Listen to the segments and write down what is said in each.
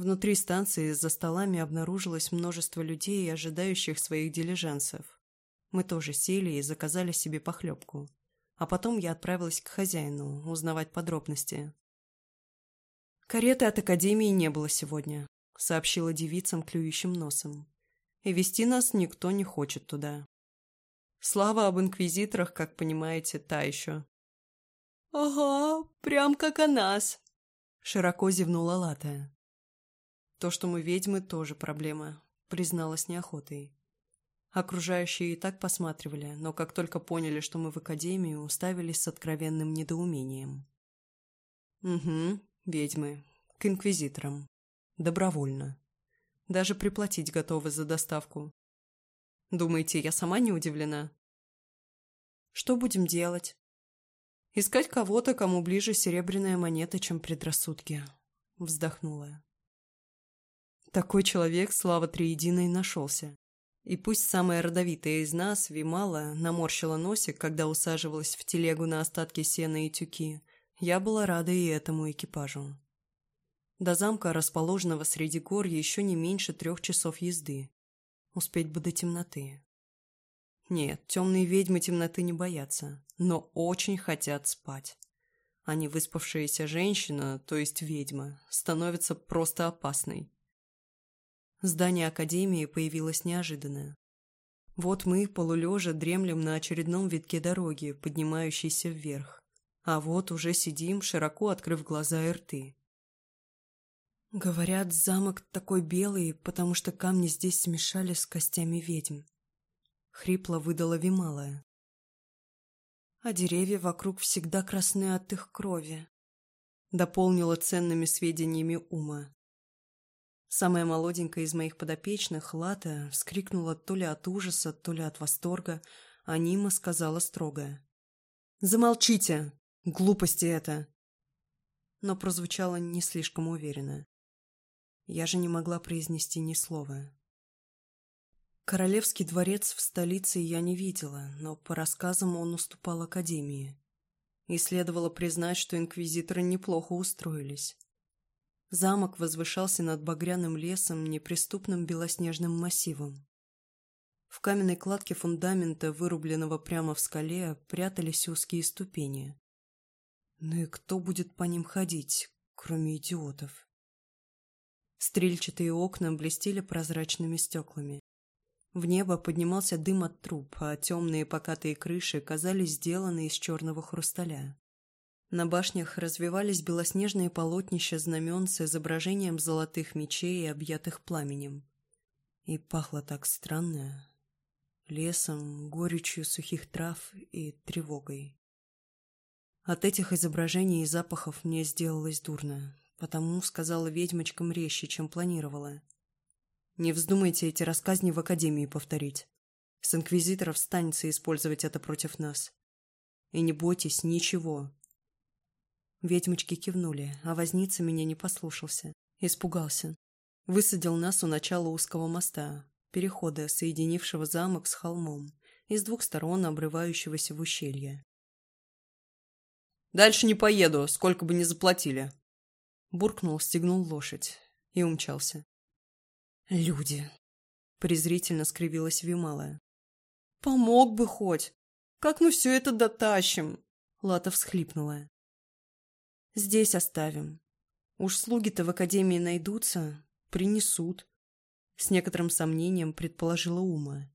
Внутри станции за столами обнаружилось множество людей, ожидающих своих дилижансов. Мы тоже сели и заказали себе похлебку. А потом я отправилась к хозяину узнавать подробности. «Кареты от Академии не было сегодня», — сообщила девицам клюющим носом. «И вести нас никто не хочет туда. Слава об инквизиторах, как понимаете, та еще». «Ага, прям как о нас», — широко зевнула Латая. То, что мы ведьмы, тоже проблема, призналась неохотой. Окружающие и так посматривали, но как только поняли, что мы в академии, уставились с откровенным недоумением. «Угу, ведьмы. К инквизиторам. Добровольно. Даже приплатить готовы за доставку. Думаете, я сама не удивлена?» «Что будем делать?» «Искать кого-то, кому ближе серебряная монета, чем предрассудки», — вздохнула. Такой человек, слава Триединой, нашелся. И пусть самая родовитая из нас, Вимала, наморщила носик, когда усаживалась в телегу на остатки сена и тюки, я была рада и этому экипажу. До замка, расположенного среди гор, еще не меньше трех часов езды. Успеть бы до темноты. Нет, темные ведьмы темноты не боятся, но очень хотят спать. А невыспавшаяся женщина, то есть ведьма, становится просто опасной. Здание Академии появилось неожиданно. Вот мы, полулежа, дремлем на очередном витке дороги, поднимающейся вверх. А вот уже сидим, широко открыв глаза и рты. Говорят, замок такой белый, потому что камни здесь смешали с костями ведьм. Хрипло выдала Вималая. А деревья вокруг всегда красны от их крови. Дополнила ценными сведениями ума. Самая молоденькая из моих подопечных, Лата, вскрикнула то ли от ужаса, то ли от восторга, а Нима сказала строгое: «Замолчите! Глупости это!» Но прозвучало не слишком уверенно. Я же не могла произнести ни слова. Королевский дворец в столице я не видела, но по рассказам он уступал Академии. И следовало признать, что инквизиторы неплохо устроились. Замок возвышался над багряным лесом, неприступным белоснежным массивом. В каменной кладке фундамента, вырубленного прямо в скале, прятались узкие ступени. Ну и кто будет по ним ходить, кроме идиотов? Стрельчатые окна блестели прозрачными стеклами. В небо поднимался дым от труб, а темные покатые крыши казались сделаны из черного хрусталя. На башнях развивались белоснежные полотнища знамен с изображением золотых мечей, и объятых пламенем. И пахло так странно. Лесом, горечью сухих трав и тревогой. От этих изображений и запахов мне сделалось дурно, потому сказала ведьмочкам резче, чем планировала. Не вздумайте эти рассказни в Академии повторить. С инквизиторов станется использовать это против нас. И не бойтесь ничего, Ведьмочки кивнули, а возница меня не послушался. Испугался. Высадил нас у начала узкого моста, перехода, соединившего замок с холмом, и с двух сторон обрывающегося в ущелье. «Дальше не поеду, сколько бы ни заплатили!» Буркнул, стегнул лошадь и умчался. «Люди!» — презрительно скривилась Вималая. «Помог бы хоть! Как мы все это дотащим?» Лата всхлипнула здесь оставим. Уж слуги-то в академии найдутся, принесут. С некоторым сомнением предположила Ума.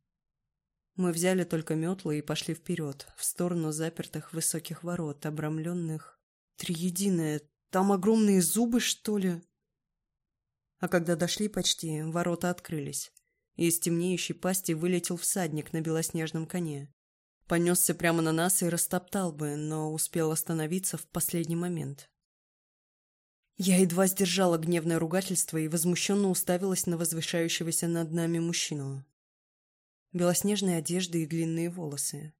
Мы взяли только метлы и пошли вперед, в сторону запертых высоких ворот, обрамленных. Триединое, там огромные зубы, что ли? А когда дошли почти, ворота открылись, и из темнеющей пасти вылетел всадник на белоснежном коне понесся прямо на нас и растоптал бы, но успел остановиться в последний момент. Я едва сдержала гневное ругательство и возмущенно уставилась на возвышающегося над нами мужчину. Белоснежные одежды и длинные волосы.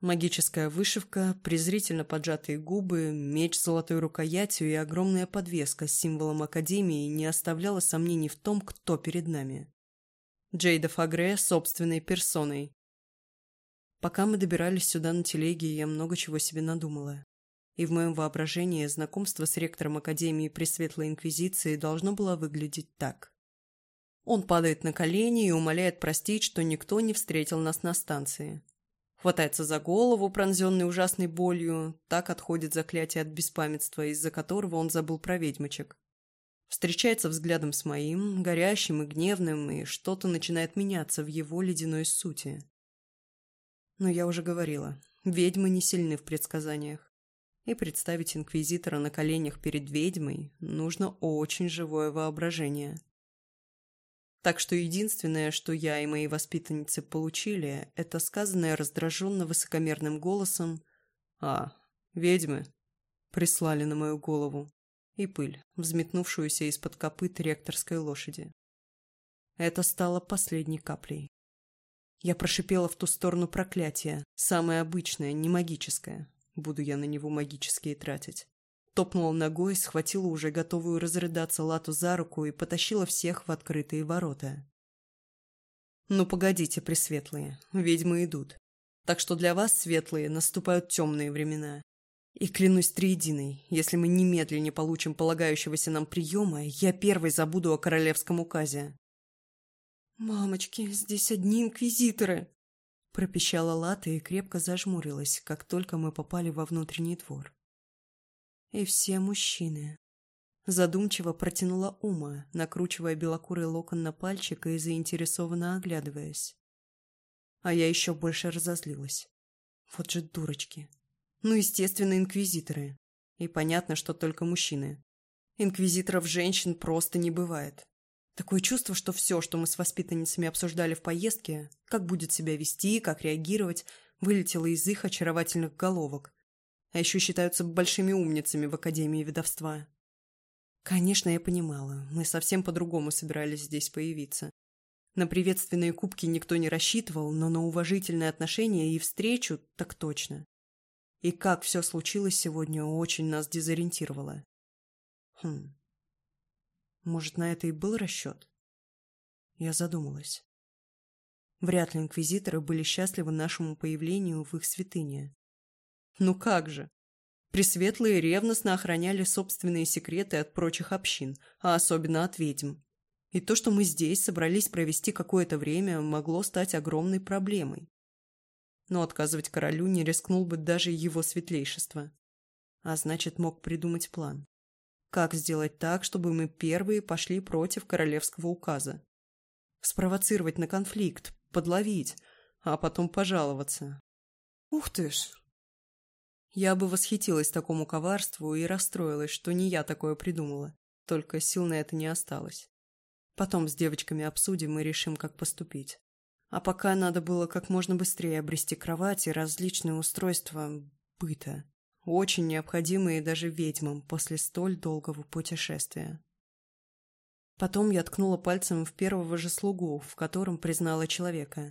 Магическая вышивка, презрительно поджатые губы, меч с золотой рукоятью и огромная подвеска с символом Академии не оставляла сомнений в том, кто перед нами. Джейда Фагре собственной персоной, Пока мы добирались сюда на телеге, я много чего себе надумала. И в моем воображении знакомство с ректором Академии Пресветлой Инквизиции должно было выглядеть так. Он падает на колени и умоляет простить, что никто не встретил нас на станции. Хватается за голову, пронзенный ужасной болью, так отходит заклятие от беспамятства, из-за которого он забыл про ведьмочек. Встречается взглядом с моим, горящим и гневным, и что-то начинает меняться в его ледяной сути. Но я уже говорила, ведьмы не сильны в предсказаниях. И представить инквизитора на коленях перед ведьмой нужно очень живое воображение. Так что единственное, что я и мои воспитанницы получили, это сказанное раздраженно высокомерным голосом «А, ведьмы!» прислали на мою голову и пыль, взметнувшуюся из-под копыт ректорской лошади. Это стало последней каплей. Я прошипела в ту сторону проклятие, самое обычное, не магическое. Буду я на него магические тратить. Топнула ногой, схватила уже готовую разрыдаться Лату за руку и потащила всех в открытые ворота. «Ну погодите, пресветлые, ведьмы идут. Так что для вас, светлые, наступают темные времена. И клянусь триединой, если мы немедленно получим полагающегося нам приема, я первой забуду о королевском указе. «Мамочки, здесь одни инквизиторы!» Пропищала Лата и крепко зажмурилась, как только мы попали во внутренний двор. «И все мужчины!» Задумчиво протянула Ума, накручивая белокурый локон на пальчик и заинтересованно оглядываясь. А я еще больше разозлилась. Вот же дурочки. Ну, естественно, инквизиторы. И понятно, что только мужчины. Инквизиторов женщин просто не бывает. Такое чувство, что все, что мы с воспитанницами обсуждали в поездке, как будет себя вести, как реагировать, вылетело из их очаровательных головок. А еще считаются большими умницами в Академии ведовства. Конечно, я понимала, мы совсем по-другому собирались здесь появиться. На приветственные кубки никто не рассчитывал, но на уважительное отношение и встречу так точно. И как все случилось сегодня, очень нас дезориентировало. Хм, может, на это и был расчет? Я задумалась. Вряд ли инквизиторы были счастливы нашему появлению в их святыне. Ну как же! Пресветлые ревностно охраняли собственные секреты от прочих общин, а особенно от ведьм. И то, что мы здесь собрались провести какое-то время, могло стать огромной проблемой. Но отказывать королю не рискнул бы даже его светлейшество. А значит, мог придумать план. Как сделать так, чтобы мы первые пошли против королевского указа? Спровоцировать на конфликт, подловить, а потом пожаловаться. Ух ты ж! Я бы восхитилась такому коварству и расстроилась, что не я такое придумала. Только сил на это не осталось. Потом с девочками обсудим и решим, как поступить. А пока надо было как можно быстрее обрести кровать и различные устройства быта очень необходимые даже ведьмам после столь долгого путешествия. Потом я ткнула пальцем в первого же слугу, в котором признала человека.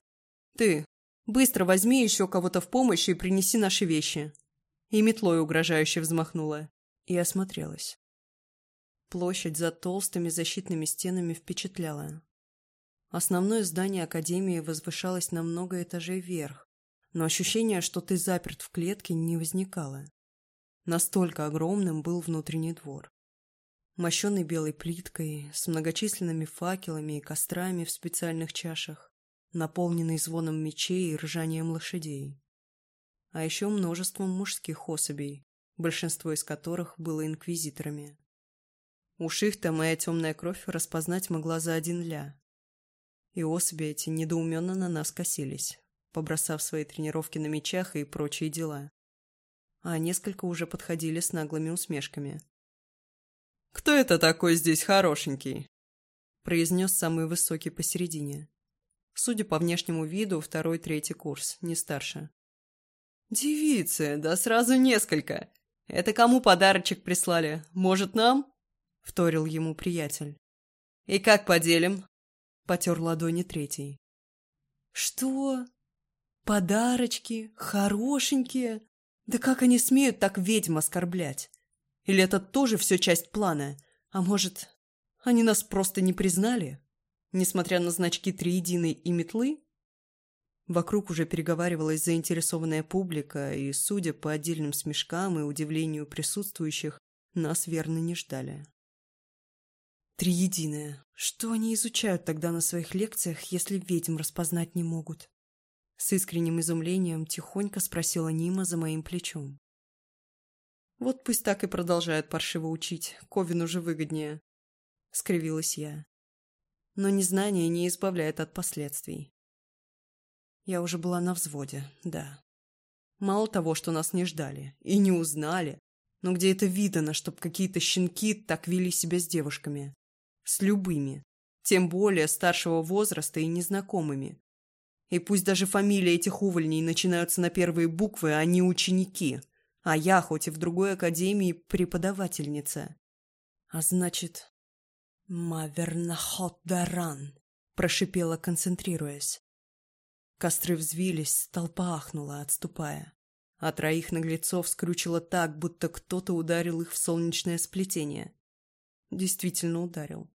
«Ты, быстро возьми еще кого-то в помощь и принеси наши вещи!» И метлой угрожающе взмахнула. И осмотрелась. Площадь за толстыми защитными стенами впечатляла. Основное здание Академии возвышалось на много этажей вверх, но ощущение, что ты заперт в клетке, не возникало. Настолько огромным был внутренний двор. Мощенный белой плиткой, с многочисленными факелами и кострами в специальных чашах, наполненный звоном мечей и ржанием лошадей. А еще множеством мужских особей, большинство из которых было инквизиторами. Уж их-то моя темная кровь распознать могла за один ля. И особи эти недоуменно на нас косились, побросав свои тренировки на мечах и прочие дела а несколько уже подходили с наглыми усмешками. «Кто это такой здесь хорошенький?» – произнес самый высокий посередине. Судя по внешнему виду, второй-третий курс, не старше. «Девицы, да сразу несколько! Это кому подарочек прислали? Может, нам?» – вторил ему приятель. «И как поделим?» – потер ладони третий. «Что? Подарочки? Хорошенькие?» Да как они смеют так ведьм оскорблять? Или это тоже все часть плана? А может, они нас просто не признали? Несмотря на значки триединой и метлы? Вокруг уже переговаривалась заинтересованная публика, и, судя по отдельным смешкам и удивлению присутствующих, нас верно не ждали. Триединая. Что они изучают тогда на своих лекциях, если ведьм распознать не могут? С искренним изумлением тихонько спросила Нима за моим плечом. «Вот пусть так и продолжает паршиво учить, Ковин уже выгоднее», — скривилась я. Но незнание не избавляет от последствий. Я уже была на взводе, да. Мало того, что нас не ждали и не узнали, но где это видано, чтоб какие-то щенки так вели себя с девушками? С любыми. Тем более старшего возраста и незнакомыми. И пусть даже фамилии этих увольней начинаются на первые буквы, а не ученики. А я, хоть и в другой академии, преподавательница. А значит... «Мавернахот даран», — прошипела, концентрируясь. Костры взвились, толпа ахнула, отступая. А троих наглецов скрючило так, будто кто-то ударил их в солнечное сплетение. Действительно ударил.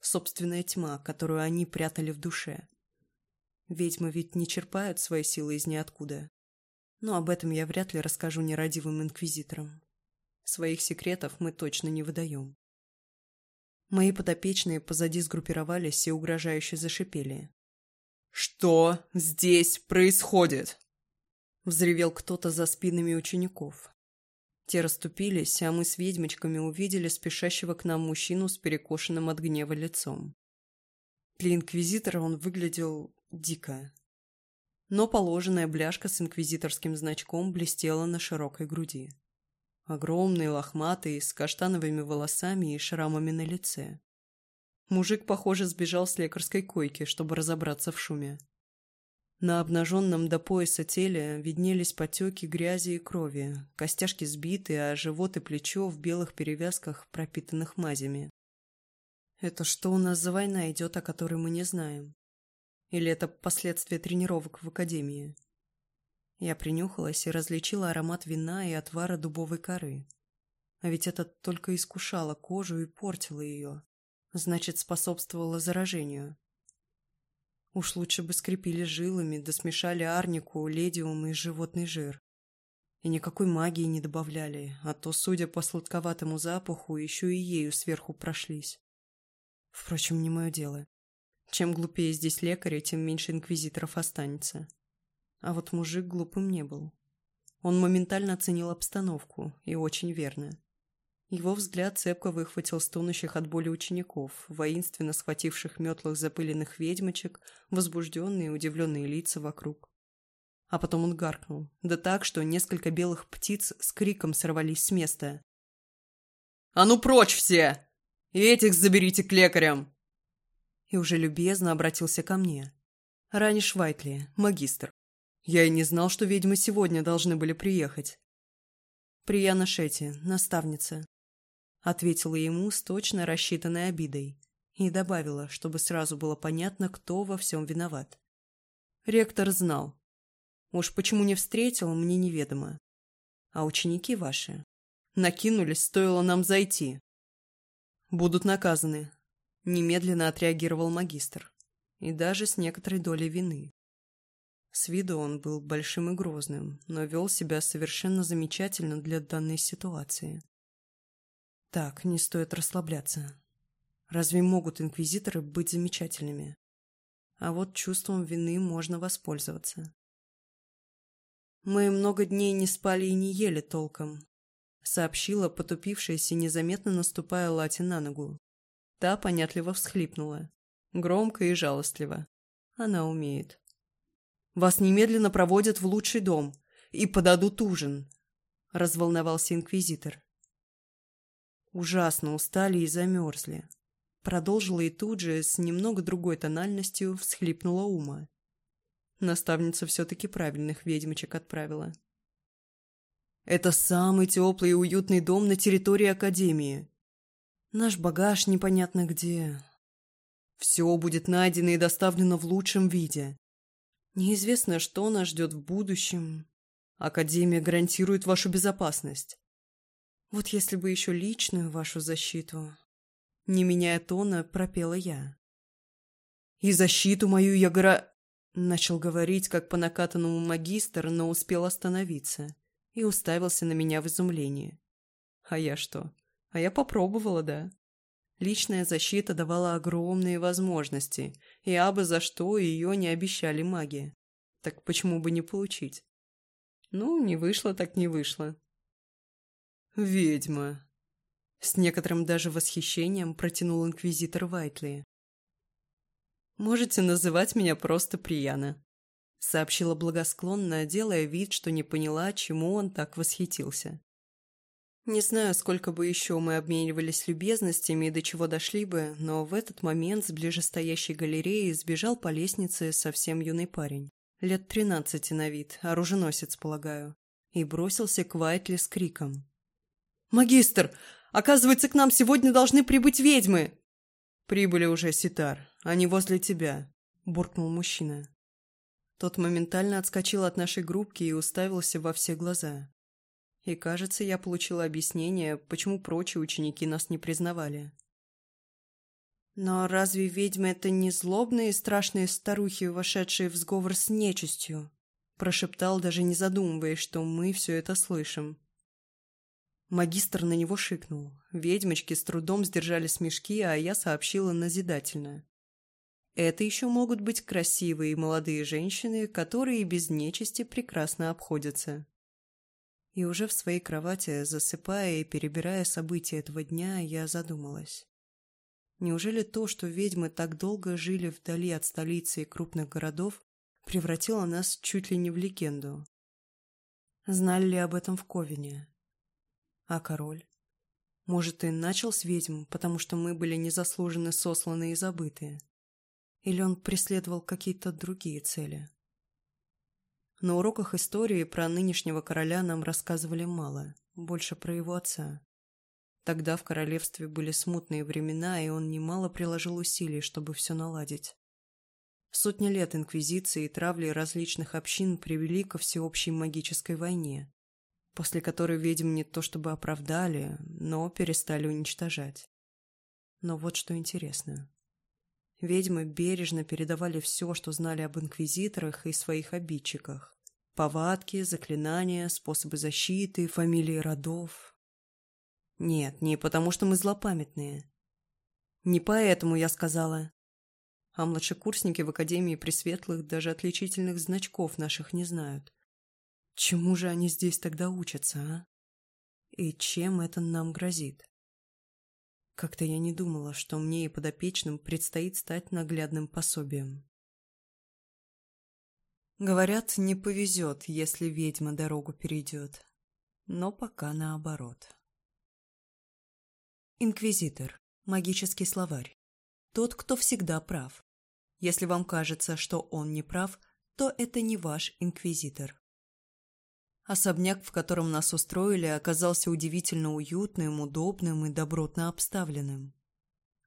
Собственная тьма, которую они прятали в душе ведьмы ведь не черпают свои силы из ниоткуда. Но об этом я вряд ли расскажу нерадивым инквизиторам. Своих секретов мы точно не выдаем. Мои подопечные позади сгруппировались и угрожающе зашипели. «Что здесь происходит?» Взревел кто-то за спинами учеников. Те расступились, а мы с ведьмочками увидели спешащего к нам мужчину с перекошенным от гнева лицом. Для инквизитора он выглядел Дикая. Но положенная бляшка с инквизиторским значком блестела на широкой груди. Огромный, лохматый, с каштановыми волосами и шрамами на лице. Мужик, похоже, сбежал с лекарской койки, чтобы разобраться в шуме. На обнаженном до пояса теле виднелись потеки грязи и крови, костяшки сбиты, а живот и плечо в белых перевязках, пропитанных мазями. Это что у нас за война идет, о которой мы не знаем? Или это последствия тренировок в академии? Я принюхалась и различила аромат вина и отвара дубовой коры. А ведь это только искушало кожу и портило ее. Значит, способствовало заражению. Уж лучше бы скрепили жилами, да смешали арнику, ледиум и животный жир. И никакой магии не добавляли, а то, судя по сладковатому запаху, еще и ею сверху прошлись. Впрочем, не мое дело. Чем глупее здесь лекаря, тем меньше инквизиторов останется. А вот мужик глупым не был. Он моментально оценил обстановку, и очень верно. Его взгляд цепко выхватил стонущих от боли учеников, воинственно схвативших метлых запыленных ведьмочек, возбужденные и удивленные лица вокруг. А потом он гаркнул, да так, что несколько белых птиц с криком сорвались с места. «А ну прочь все! И этих заберите к лекарям!» и уже любезно обратился ко мне. «Раниш Вайтли, магистр. Я и не знал, что ведьмы сегодня должны были приехать». «Прияна Шетти, наставница», — ответила ему с точно рассчитанной обидой и добавила, чтобы сразу было понятно, кто во всем виноват. Ректор знал. Уж почему не встретил, мне неведомо. А ученики ваши накинулись, стоило нам зайти. Будут наказаны, Немедленно отреагировал магистр. И даже с некоторой долей вины. С виду он был большим и грозным, но вел себя совершенно замечательно для данной ситуации. Так, не стоит расслабляться. Разве могут инквизиторы быть замечательными? А вот чувством вины можно воспользоваться. «Мы много дней не спали и не ели толком», — сообщила потупившаяся, незаметно наступая Лати на ногу. Та понятливо всхлипнула. Громко и жалостливо. Она умеет. «Вас немедленно проводят в лучший дом и подадут ужин», — разволновался инквизитор. Ужасно устали и замерзли. Продолжила и тут же, с немного другой тональностью, всхлипнула ума. Наставница все-таки правильных ведьмочек отправила. «Это самый теплый и уютный дом на территории Академии», Наш багаж непонятно где. Все будет найдено и доставлено в лучшем виде. Неизвестно, что нас ждет в будущем. Академия гарантирует вашу безопасность. Вот если бы еще личную вашу защиту. Не меняя тона, пропела я. И защиту мою я гора... Начал говорить, как по накатанному магистр, но успел остановиться и уставился на меня в изумлении. А я что, а я попробовала, да. Личная защита давала огромные возможности, и абы за что ее не обещали маги. Так почему бы не получить? Ну, не вышло так не вышло. «Ведьма!» С некоторым даже восхищением протянул инквизитор Вайтли. «Можете называть меня просто Прияна», — сообщила благосклонно, делая вид, что не поняла, чему он так восхитился. Не знаю, сколько бы еще мы обменивались любезностями и до чего дошли бы, но в этот момент с ближестоящей галереи сбежал по лестнице совсем юный парень. Лет тринадцати на вид, оруженосец, полагаю. И бросился к Вайтли с криком. «Магистр! Оказывается, к нам сегодня должны прибыть ведьмы!» «Прибыли уже, Ситар. Они возле тебя», — буркнул мужчина. Тот моментально отскочил от нашей группки и уставился во все глаза. И кажется, я получила объяснение, почему прочие ученики нас не признавали. Но разве ведьмы это не злобные и страшные старухи, вошедшие в сговор с нечистью? Прошептал, даже не задумываясь, что мы все это слышим. Магистр на него шикнул. Ведьмочки с трудом сдержали смешки, а я сообщила назидательно. Это еще могут быть красивые молодые женщины, которые без нечисти прекрасно обходятся. И уже в своей кровати, засыпая и перебирая события этого дня, я задумалась. Неужели то, что ведьмы так долго жили вдали от столицы и крупных городов, превратило нас чуть ли не в легенду? Знали ли об этом в Ковине? А король? Может, и начал с ведьм, потому что мы были незаслуженно сосланы и забыты? Или он преследовал какие-то другие цели? На уроках истории про нынешнего короля нам рассказывали мало, больше про его отца. Тогда в королевстве были смутные времена, и он немало приложил усилий, чтобы все наладить. Сотни лет инквизиции и травли различных общин привели ко всеобщей магической войне, после которой ведьм не то чтобы оправдали, но перестали уничтожать. Но вот что интересно. Ведьмы бережно передавали все, что знали об инквизиторах и своих обидчиках повадки, заклинания, способы защиты, фамилии родов. Нет, не потому что мы злопамятные. Не поэтому я сказала. А младшекурсники в Академии Пресветлых даже отличительных значков наших не знают. Чему же они здесь тогда учатся, а? И чем это нам грозит? Как-то я не думала, что мне и подопечным предстоит стать наглядным пособием. Говорят, не повезет, если ведьма дорогу перейдет. Но пока наоборот. Инквизитор. Магический словарь. Тот, кто всегда прав. Если вам кажется, что он не прав, то это не ваш инквизитор. Особняк, в котором нас устроили, оказался удивительно уютным, удобным и добротно обставленным.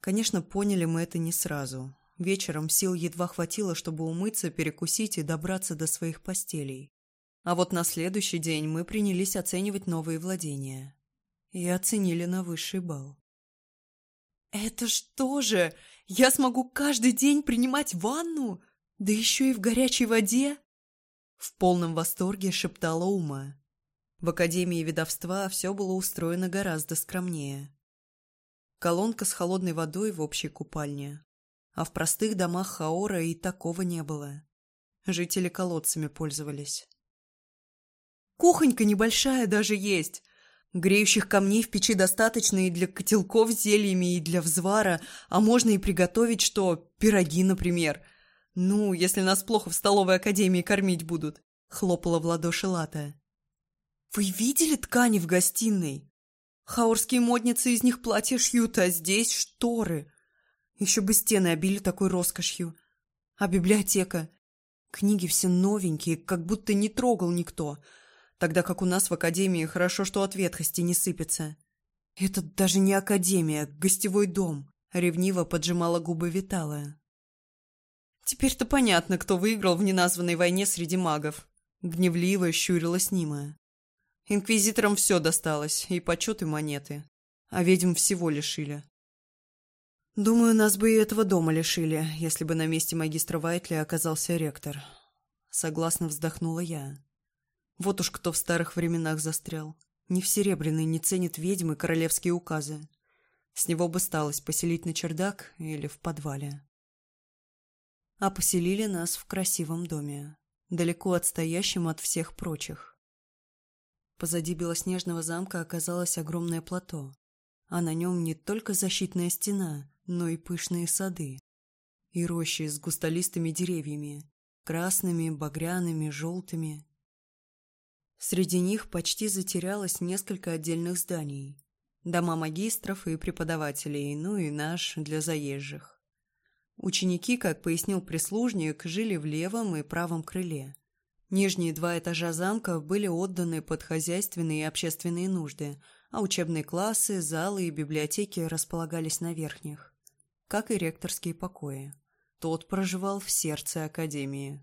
Конечно, поняли мы это не сразу, Вечером сил едва хватило, чтобы умыться, перекусить и добраться до своих постелей. А вот на следующий день мы принялись оценивать новые владения. И оценили на высший балл. «Это что же? Я смогу каждый день принимать ванну? Да еще и в горячей воде?» В полном восторге шептала Ума. В Академии ведовства все было устроено гораздо скромнее. Колонка с холодной водой в общей купальне, а в простых домах Хаора и такого не было. Жители колодцами пользовались. Кухонька небольшая даже есть. Греющих камней в печи достаточно и для котелков с зельями, и для взвара, а можно и приготовить что, пироги, например. Ну, если нас плохо в столовой академии кормить будут, хлопала в ладоши Лата. Вы видели ткани в гостиной? Хаорские модницы из них платья шьют, а здесь шторы. Еще бы стены обили такой роскошью. А библиотека? Книги все новенькие, как будто не трогал никто. Тогда как у нас в академии хорошо, что от ветхости не сыпется. Это даже не академия, гостевой дом. Ревниво поджимала губы Виталая. Теперь-то понятно, кто выиграл в неназванной войне среди магов. Гневливо щурилась Нимая. Инквизиторам все досталось, и почет, и монеты. А ведьм всего лишили. Думаю, нас бы и этого дома лишили, если бы на месте магистра Вайтли оказался ректор. Согласно вздохнула я. Вот уж кто в старых временах застрял. Не в серебряный не ценит ведьмы королевские указы. С него бы сталось поселить на чердак или в подвале. А поселили нас в красивом доме, далеко отстоящем от всех прочих. Позади белоснежного замка оказалось огромное плато, а на нем не только защитная стена, но и пышные сады и рощи с густолистыми деревьями, красными, багряными, желтыми. Среди них почти затерялось несколько отдельных зданий, дома магистров и преподавателей, ну и наш для заезжих. Ученики, как пояснил прислужник, жили в левом и правом крыле. Нижние два этажа замка были отданы под хозяйственные и общественные нужды, а учебные классы, залы и библиотеки располагались на верхних как и ректорские покои. Тот проживал в сердце Академии.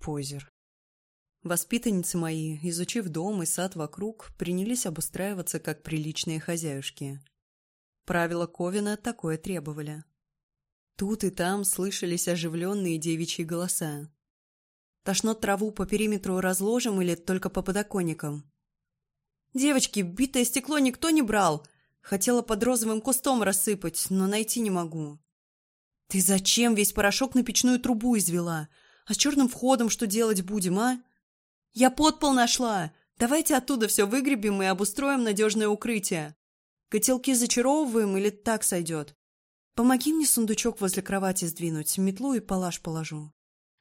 Позер. Воспитанницы мои, изучив дом и сад вокруг, принялись обустраиваться как приличные хозяюшки. Правила Ковина такое требовали. Тут и там слышались оживленные девичьи голоса. «Тошно траву по периметру разложим или только по подоконникам?» «Девочки, битое стекло никто не брал! Хотела под розовым кустом рассыпать, но найти не могу. Ты зачем весь порошок на печную трубу извела? А с черным входом что делать будем, а? Я подпол нашла. Давайте оттуда все выгребем и обустроим надежное укрытие. Котелки зачаровываем или так сойдет? Помоги мне сундучок возле кровати сдвинуть, метлу и палаш положу.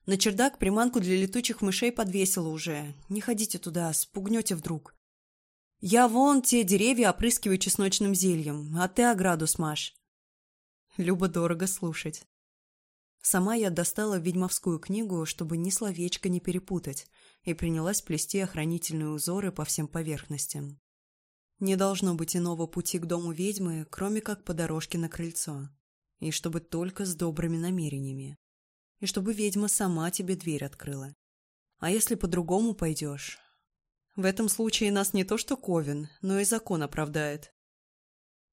На чердак приманку для летучих мышей подвесила уже. Не ходите туда, спугнете вдруг. Я вон те деревья опрыскиваю чесночным зельем, а ты ограду смажь. Люба дорого слушать. Сама я достала ведьмовскую книгу, чтобы ни словечко не перепутать, и принялась плести охранительные узоры по всем поверхностям. Не должно быть иного пути к дому ведьмы, кроме как по дорожке на крыльцо. И чтобы только с добрыми намерениями. И чтобы ведьма сама тебе дверь открыла. А если по-другому пойдешь? В этом случае нас не то что Ковен, но и закон оправдает.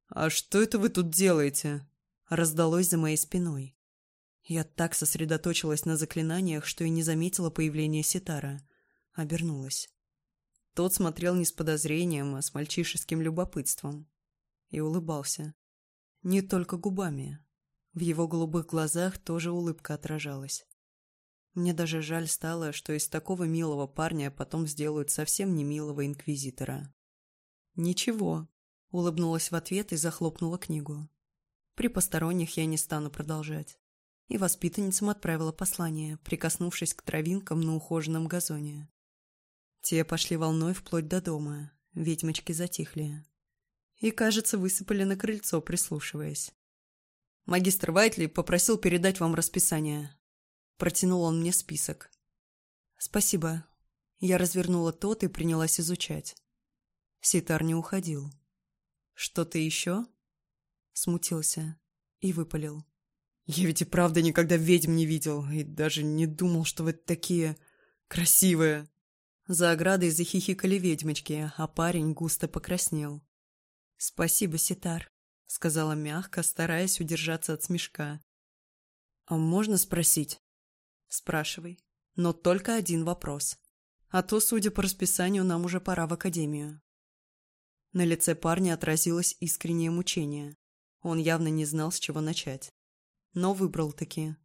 «А что это вы тут делаете?» раздалось за моей спиной. Я так сосредоточилась на заклинаниях, что и не заметила появления Ситара. Обернулась. Тот смотрел не с подозрением, а с мальчишеским любопытством. И улыбался. Не только губами. В его голубых глазах тоже улыбка отражалась. Мне даже жаль стало, что из такого милого парня потом сделают совсем не милого инквизитора. «Ничего», — улыбнулась в ответ и захлопнула книгу. При посторонних я не стану продолжать. И воспитанницам отправила послание, прикоснувшись к травинкам на ухоженном газоне. Те пошли волной вплоть до дома. Ведьмочки затихли. И, кажется, высыпали на крыльцо, прислушиваясь. «Магистр Вайтли попросил передать вам расписание». Протянул он мне список. «Спасибо». Я развернула тот и принялась изучать. Ситар не уходил. «Что-то еще?» смутился и выпалил. «Я ведь и правда никогда ведьм не видел и даже не думал, что вы такие красивые!» За оградой захихикали ведьмочки, а парень густо покраснел. «Спасибо, Ситар», — сказала мягко, стараясь удержаться от смешка. «А можно спросить?» «Спрашивай. Но только один вопрос. А то, судя по расписанию, нам уже пора в академию». На лице парня отразилось искреннее мучение. Он явно не знал, с чего начать. Но выбрал таки.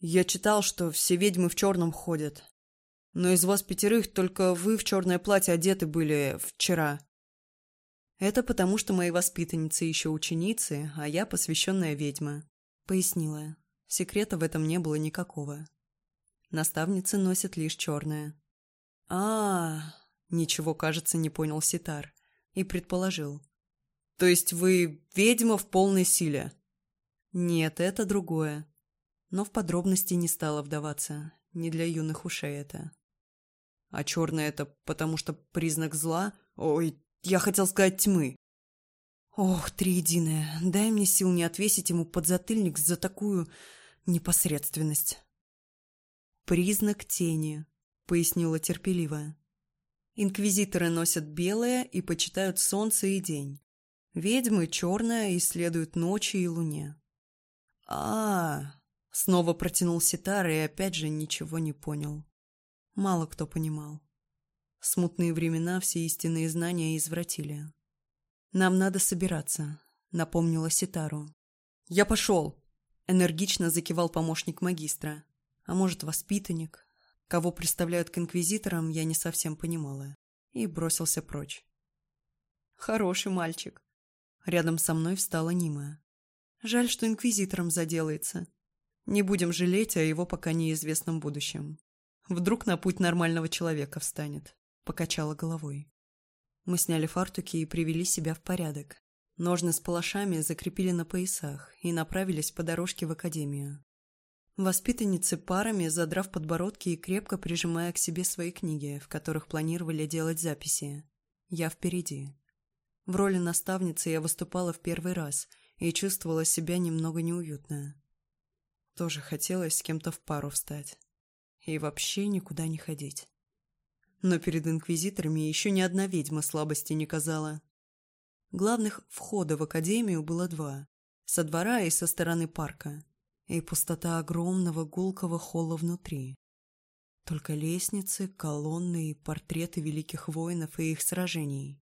«Я читал, что все ведьмы в черном ходят. Но из вас пятерых только вы в черное платье одеты были вчера». «Это потому, что мои воспитанницы еще ученицы, а я посвященная ведьма», — пояснила. Секрета в этом не было никакого. Наставницы носят лишь черное. а, -а, -а, -а Ничего, кажется, не понял Ситар. И предположил. То есть вы ведьма в полной силе? Нет, это другое. Но в подробности не стала вдаваться. Не для юных ушей это. А черное это потому что признак зла? Ой, я хотел сказать тьмы. Ох, триединая, дай мне сил не отвесить ему подзатыльник за такую непосредственность. «Признак тени», — пояснила терпеливая. «Инквизиторы носят белое и почитают солнце и день. Ведьмы черная исследуют ночи и луне. а, -а, -а Снова протянул ситар и опять же ничего не понял. Мало кто понимал. Смутные времена все истинные знания извратили. «Нам надо собираться», — напомнила Ситару. «Я пошел!» — энергично закивал помощник магистра. А может, воспитанник? Кого представляют к инквизиторам, я не совсем понимала. И бросился прочь. «Хороший мальчик», Рядом со мной встала Нима. Жаль, что инквизитором заделается. Не будем жалеть о его пока неизвестном будущем. Вдруг на путь нормального человека встанет. Покачала головой. Мы сняли фартуки и привели себя в порядок. Ножны с палашами закрепили на поясах и направились по дорожке в академию. Воспитанницы парами, задрав подбородки и крепко прижимая к себе свои книги, в которых планировали делать записи. Я впереди. В роли наставницы я выступала в первый раз и чувствовала себя немного неуютно. Тоже хотелось с кем-то в пару встать. И вообще никуда не ходить. Но перед инквизиторами еще ни одна ведьма слабости не казала. Главных входа в академию было два. Со двора и со стороны парка. И пустота огромного гулкого холла внутри. Только лестницы, колонны и портреты великих воинов и их сражений.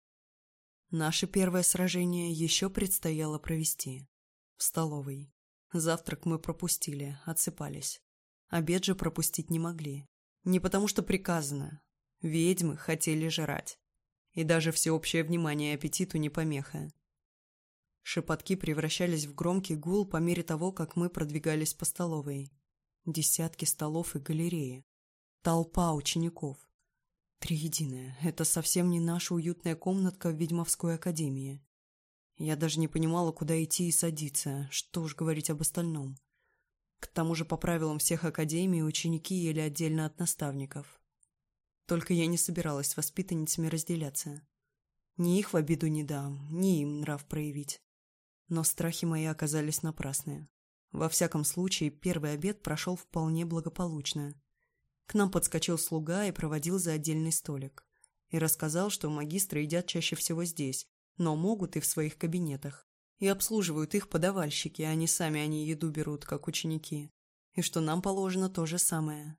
Наше первое сражение еще предстояло провести. В столовой. Завтрак мы пропустили, отсыпались. Обед же пропустить не могли. Не потому что приказано. Ведьмы хотели жрать. И даже всеобщее внимание аппетиту не помеха. Шепотки превращались в громкий гул по мере того, как мы продвигались по столовой. Десятки столов и галереи. Толпа учеников. Триединая — это совсем не наша уютная комнатка в ведьмовской академии. Я даже не понимала, куда идти и садиться, что уж говорить об остальном. К тому же по правилам всех академий ученики ели отдельно от наставников. Только я не собиралась с воспитанницами разделяться. Ни их в обиду не дам, ни им нрав проявить. Но страхи мои оказались напрасны. Во всяком случае, первый обед прошел вполне благополучно. К нам подскочил слуга и проводил за отдельный столик. И рассказал, что магистры едят чаще всего здесь, но могут и в своих кабинетах. И обслуживают их подавальщики, а не сами они еду берут, как ученики. И что нам положено то же самое.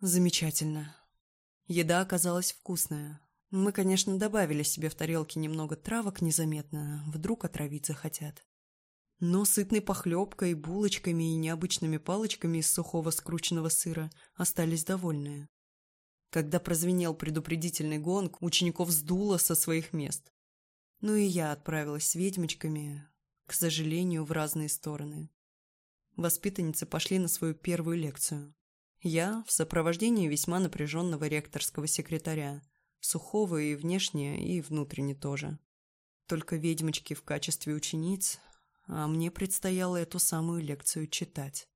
Замечательно. Еда оказалась вкусная. Мы, конечно, добавили себе в тарелки немного травок незаметно, вдруг отравить захотят но сытной похлебкой, булочками и необычными палочками из сухого скрученного сыра остались довольные. Когда прозвенел предупредительный гонг, учеников сдуло со своих мест. Ну и я отправилась с ведьмочками, к сожалению, в разные стороны. Воспитанницы пошли на свою первую лекцию. Я в сопровождении весьма напряженного ректорского секретаря, сухого и внешне, и внутренне тоже. Только ведьмочки в качестве учениц а мне предстояло эту самую лекцию читать.